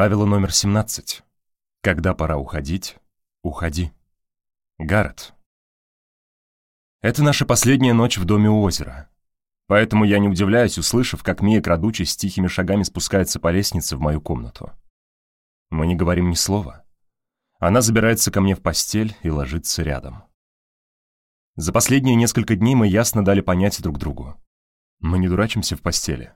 Правило номер 17. Когда пора уходить, уходи. Гаррет. Это наша последняя ночь в доме у озера. Поэтому я не удивляюсь, услышав, как Мия, крадучись, тихими шагами спускается по лестнице в мою комнату. Мы не говорим ни слова. Она забирается ко мне в постель и ложится рядом. За последние несколько дней мы ясно дали понять друг другу. Мы не дурачимся в постели.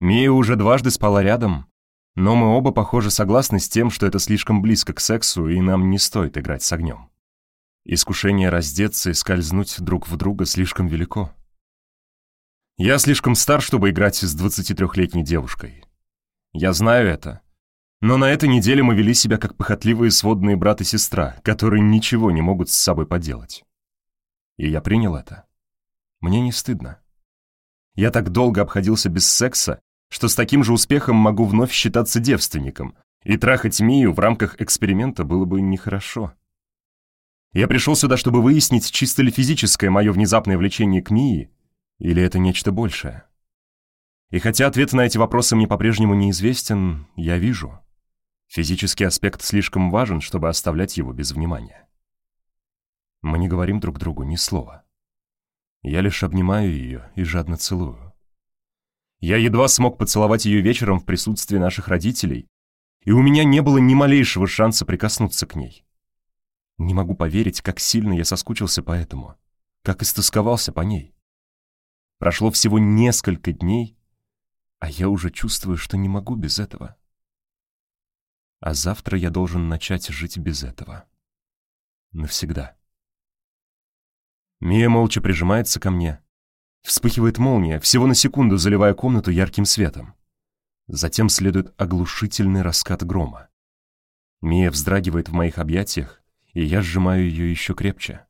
Мия уже дважды спала рядом, но мы оба, похоже, согласны с тем, что это слишком близко к сексу, и нам не стоит играть с огнем. Искушение раздеться и скользнуть друг в друга слишком велико. Я слишком стар, чтобы играть с 23-летней девушкой. Я знаю это. Но на этой неделе мы вели себя как похотливые сводные брат и сестра, которые ничего не могут с собой поделать. И я принял это. Мне не стыдно. Я так долго обходился без секса, что с таким же успехом могу вновь считаться девственником, и трахать Мию в рамках эксперимента было бы нехорошо. Я пришел сюда, чтобы выяснить, чисто ли физическое мое внезапное влечение к Мии, или это нечто большее. И хотя ответ на эти вопросы мне по-прежнему неизвестен, я вижу. Физический аспект слишком важен, чтобы оставлять его без внимания. Мы не говорим друг другу ни слова. Я лишь обнимаю ее и жадно целую. Я едва смог поцеловать ее вечером в присутствии наших родителей, и у меня не было ни малейшего шанса прикоснуться к ней. Не могу поверить, как сильно я соскучился по этому, как истосковался по ней. Прошло всего несколько дней, а я уже чувствую, что не могу без этого. А завтра я должен начать жить без этого. Навсегда. Мия молча прижимается ко мне, Вспыхивает молния, всего на секунду заливая комнату ярким светом. Затем следует оглушительный раскат грома. Мия вздрагивает в моих объятиях, и я сжимаю ее еще крепче.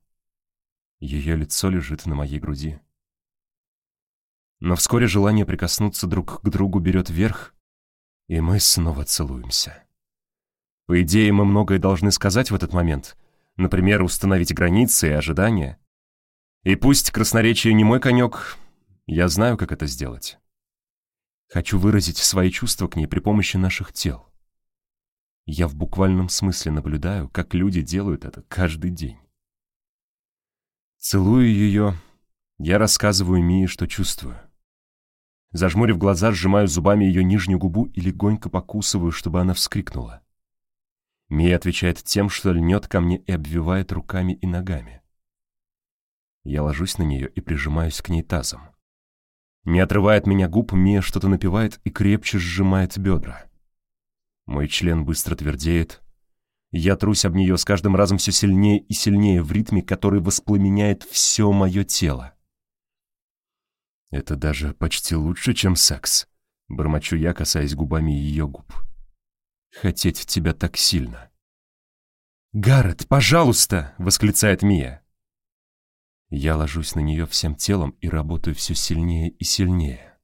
Ее лицо лежит на моей груди. Но вскоре желание прикоснуться друг к другу берет верх, и мы снова целуемся. По идее, мы многое должны сказать в этот момент, например, установить границы и ожидания — и пусть красноречие не мой конек, я знаю, как это сделать. Хочу выразить свои чувства к ней при помощи наших тел. Я в буквальном смысле наблюдаю, как люди делают это каждый день. Целую ее, я рассказываю Мии, что чувствую. Зажмурив глаза, сжимаю зубами ее нижнюю губу и легонько покусываю, чтобы она вскрикнула. Мия отвечает тем, что льнет ко мне и обвивает руками и ногами. Я ложусь на нее и прижимаюсь к ней тазом. Не отрывая от меня губ, Мия что-то напевает и крепче сжимает бедра. Мой член быстро твердеет. Я трусь об нее с каждым разом все сильнее и сильнее в ритме, который воспламеняет все мое тело. «Это даже почти лучше, чем секс», — бормочу я, касаясь губами ее губ. «Хотеть тебя так сильно». «Гаррет, пожалуйста!» — восклицает Мия. Я ложусь на нее всем телом и работаю все сильнее и сильнее.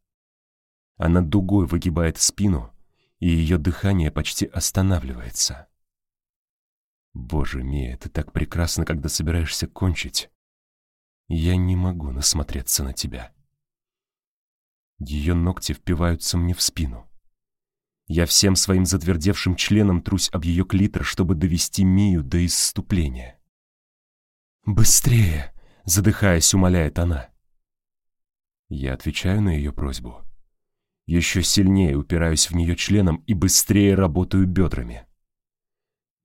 Она дугой выгибает спину, и ее дыхание почти останавливается. Боже, Мия, ты так прекрасно, когда собираешься кончить. Я не могу насмотреться на тебя. Ее ногти впиваются мне в спину. Я всем своим затвердевшим членом трусь об ее клитор, чтобы довести Мию до исступления. «Быстрее!» Задыхаясь, умоляет она. Я отвечаю на ее просьбу. Еще сильнее упираюсь в нее членом и быстрее работаю бедрами.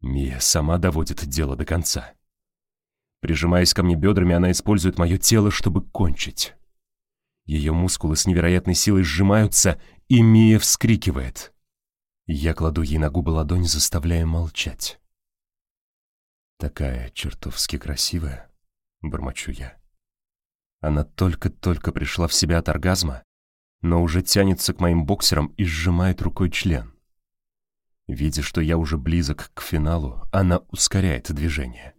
Мия сама доводит дело до конца. Прижимаясь ко мне бедрами, она использует мое тело, чтобы кончить. Ее мускулы с невероятной силой сжимаются, и Мия вскрикивает. Я кладу ей на губы ладонь, заставляя молчать. Такая чертовски красивая. — бормочу я. Она только-только пришла в себя от оргазма, но уже тянется к моим боксерам и сжимает рукой член. Видя, что я уже близок к финалу, она ускоряет движение.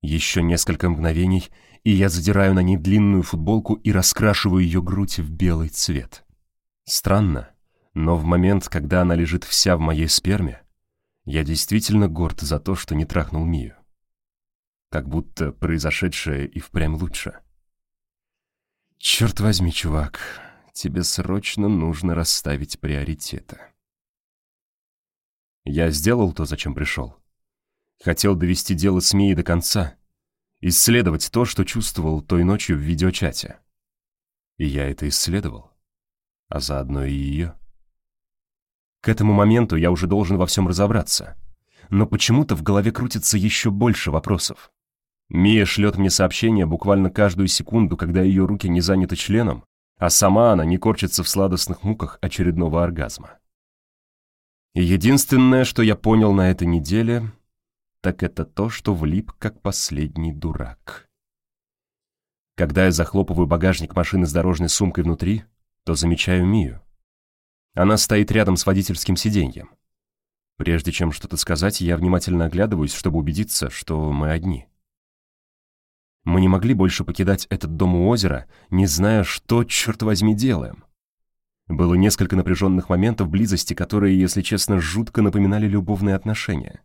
Еще несколько мгновений, и я задираю на ней длинную футболку и раскрашиваю ее грудь в белый цвет. Странно, но в момент, когда она лежит вся в моей сперме, я действительно горд за то, что не трахнул Мию как будто произошедшее и впрямь лучше. «Черт возьми, чувак, тебе срочно нужно расставить приоритеты». Я сделал то, зачем пришел. Хотел довести дело с Мией до конца, исследовать то, что чувствовал той ночью в видеочате. И я это исследовал, а заодно и ее. К этому моменту я уже должен во всем разобраться, но почему-то в голове крутится еще больше вопросов. Мия шлет мне сообщения буквально каждую секунду, когда ее руки не заняты членом, а сама она не корчится в сладостных муках очередного оргазма. И единственное, что я понял на этой неделе, так это то, что влип как последний дурак. Когда я захлопываю багажник машины с дорожной сумкой внутри, то замечаю Мию. Она стоит рядом с водительским сиденьем. Прежде чем что-то сказать, я внимательно оглядываюсь, чтобы убедиться, что мы одни. Мы не могли больше покидать этот дом у озера, не зная, что, черт возьми, делаем. Было несколько напряженных моментов близости, которые, если честно, жутко напоминали любовные отношения.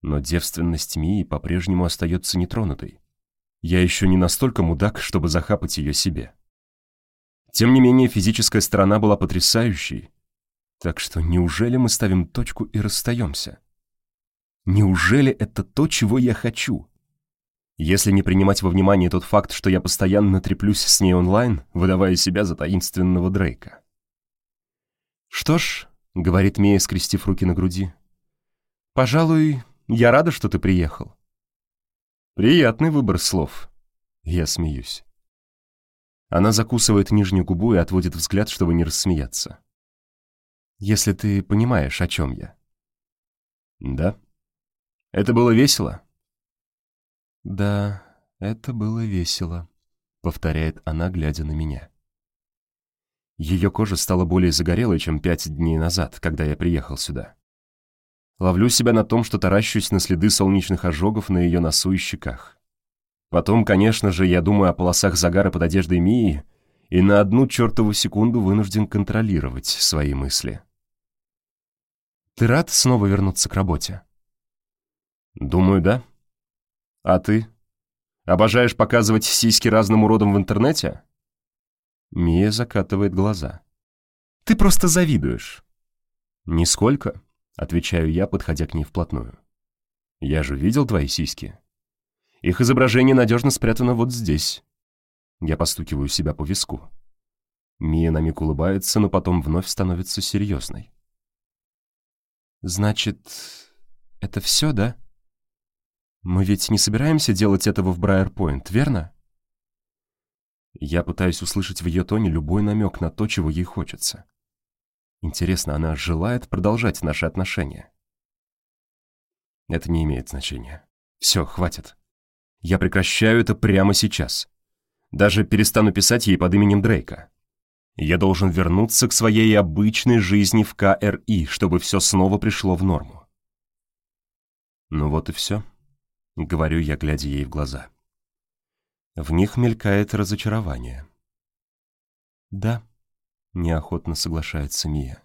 Но девственность Мии по-прежнему остается нетронутой. Я еще не настолько мудак, чтобы захапать ее себе. Тем не менее, физическая сторона была потрясающей. Так что неужели мы ставим точку и расстаемся? Неужели это то, чего я хочу? Если не принимать во внимание тот факт, что я постоянно треплюсь с ней онлайн, выдавая себя за таинственного Дрейка. «Что ж», — говорит Мия, скрестив руки на груди, — «пожалуй, я рада, что ты приехал». Приятный выбор слов. Я смеюсь. Она закусывает нижнюю губу и отводит взгляд, чтобы не рассмеяться. Если ты понимаешь, о чем я. Да. Это было весело? Да, это было весело, повторяет она, глядя на меня. Ее кожа стала более загорелой, чем пять дней назад, когда я приехал сюда. Ловлю себя на том, что таращусь на следы солнечных ожогов на ее носу и щеках. Потом, конечно же, я думаю о полосах загара под одеждой Мии и на одну чертову секунду вынужден контролировать свои мысли. Ты рад снова вернуться к работе? Думаю, да. А ты? Обожаешь показывать сиськи разным уродам в интернете? Мия закатывает глаза. Ты просто завидуешь. Нисколько, отвечаю я, подходя к ней вплотную. Я же видел твои сиськи. Их изображение надежно спрятано вот здесь. Я постукиваю себя по виску. Мия на миг улыбается, но потом вновь становится серьезной. «Значит, это все, да? Мы ведь не собираемся делать этого в Брайер-Пойнт, верно?» Я пытаюсь услышать в ее тоне любой намек на то, чего ей хочется. Интересно, она желает продолжать наши отношения? Это не имеет значения. Все, хватит. Я прекращаю это прямо сейчас. Даже перестану писать ей под именем Дрейка. Я должен вернуться к своей обычной жизни в КРИ, чтобы все снова пришло в норму. Ну вот и все, говорю я, глядя ей в глаза. В них мелькает разочарование. Да, неохотно соглашается Мия.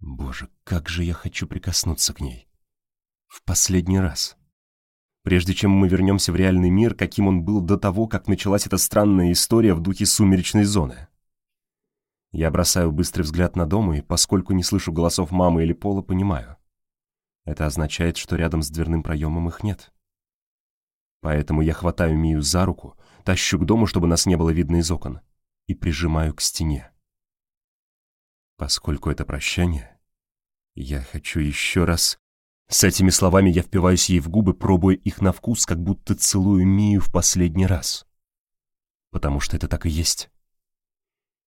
Боже, как же я хочу прикоснуться к ней. В последний раз прежде чем мы вернемся в реальный мир, каким он был до того, как началась эта странная история в духе сумеречной зоны. Я бросаю быстрый взгляд на дом и, поскольку не слышу голосов мамы или Пола, понимаю. Это означает, что рядом с дверным проемом их нет. Поэтому я хватаю Мию за руку, тащу к дому, чтобы нас не было видно из окон, и прижимаю к стене. Поскольку это прощание, я хочу еще раз с этими словами я впиваюсь ей в губы, пробуя их на вкус, как будто целую Мию в последний раз. Потому что это так и есть.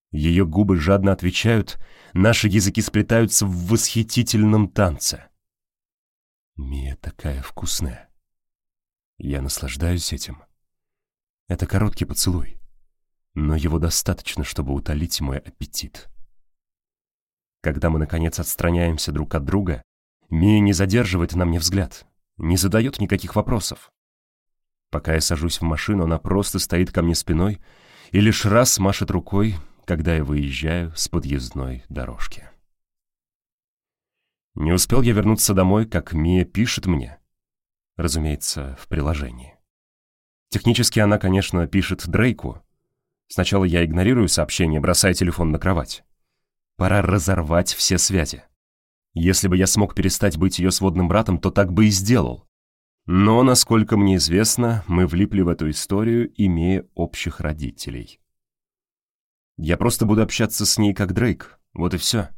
Ее губы жадно отвечают, наши языки сплетаются в восхитительном танце. Мия такая вкусная. Я наслаждаюсь этим. Это короткий поцелуй, но его достаточно, чтобы утолить мой аппетит. Когда мы, наконец, отстраняемся друг от друга, Мия не задерживает на мне взгляд, не задает никаких вопросов. Пока я сажусь в машину, она просто стоит ко мне спиной и лишь раз машет рукой, когда я выезжаю с подъездной дорожки. Не успел я вернуться домой, как Мия пишет мне. Разумеется, в приложении. Технически она, конечно, пишет Дрейку. Сначала я игнорирую сообщение, бросая телефон на кровать. Пора разорвать все связи. Если бы я смог перестать быть ее сводным братом, то так бы и сделал. Но, насколько мне известно, мы влипли в эту историю, имея общих родителей. Я просто буду общаться с ней как Дрейк, вот и все.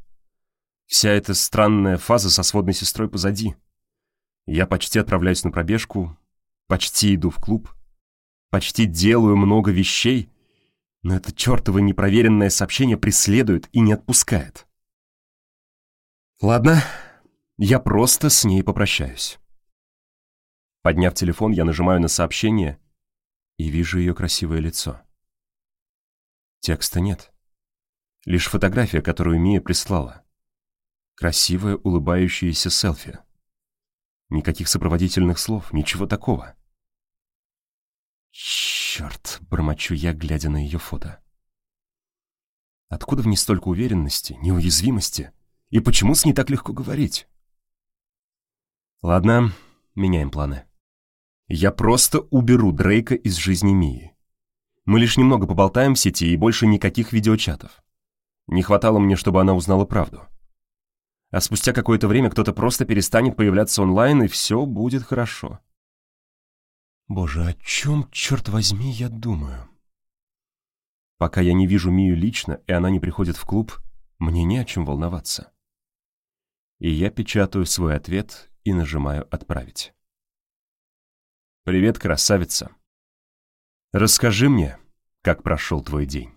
Вся эта странная фаза со сводной сестрой позади. Я почти отправляюсь на пробежку, почти иду в клуб, почти делаю много вещей, но это чертово непроверенное сообщение преследует и не отпускает. Ладно, я просто с ней попрощаюсь. Подняв телефон, я нажимаю на сообщение и вижу ее красивое лицо. Текста нет. Лишь фотография, которую Мия прислала. Красивое улыбающееся селфи. Никаких сопроводительных слов, ничего такого. Черт, бормочу я, глядя на ее фото. Откуда в ней столько уверенности, неуязвимости? И почему с ней так легко говорить? Ладно, меняем планы. Я просто уберу Дрейка из жизни Мии. Мы лишь немного поболтаем в сети и больше никаких видеочатов. Не хватало мне, чтобы она узнала правду. А спустя какое-то время кто-то просто перестанет появляться онлайн, и все будет хорошо. Боже, о чем, черт возьми, я думаю? Пока я не вижу Мию лично, и она не приходит в клуб, мне не о чем волноваться. И я печатаю свой ответ и нажимаю «Отправить». «Привет, красавица. Расскажи мне, как прошел твой день».